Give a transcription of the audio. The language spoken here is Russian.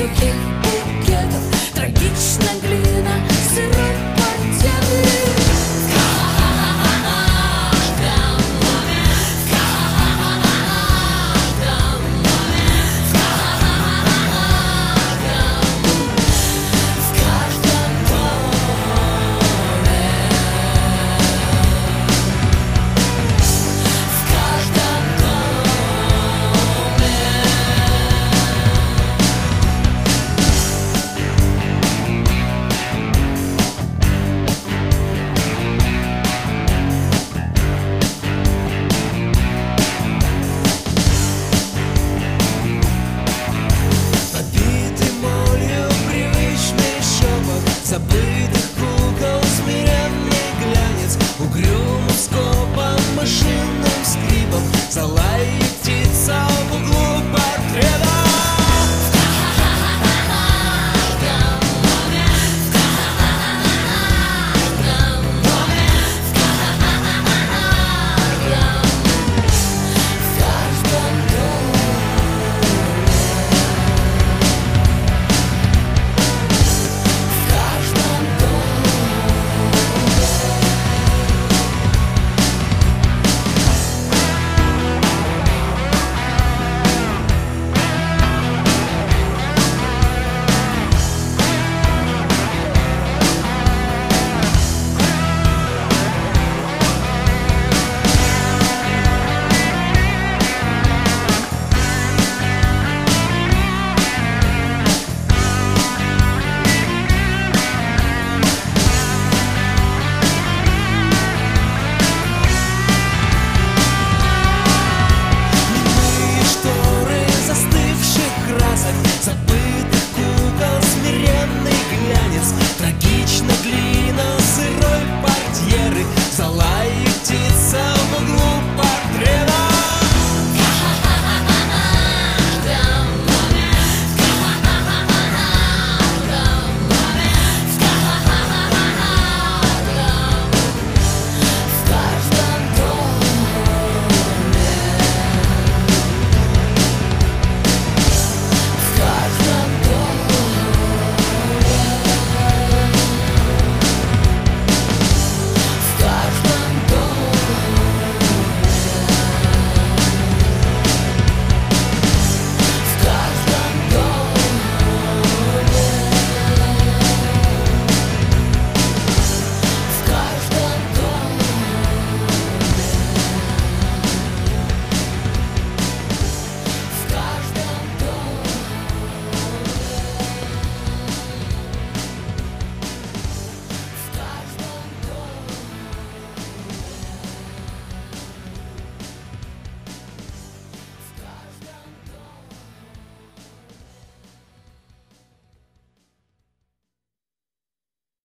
сухих букетов Трагична глина, сырой It's a blue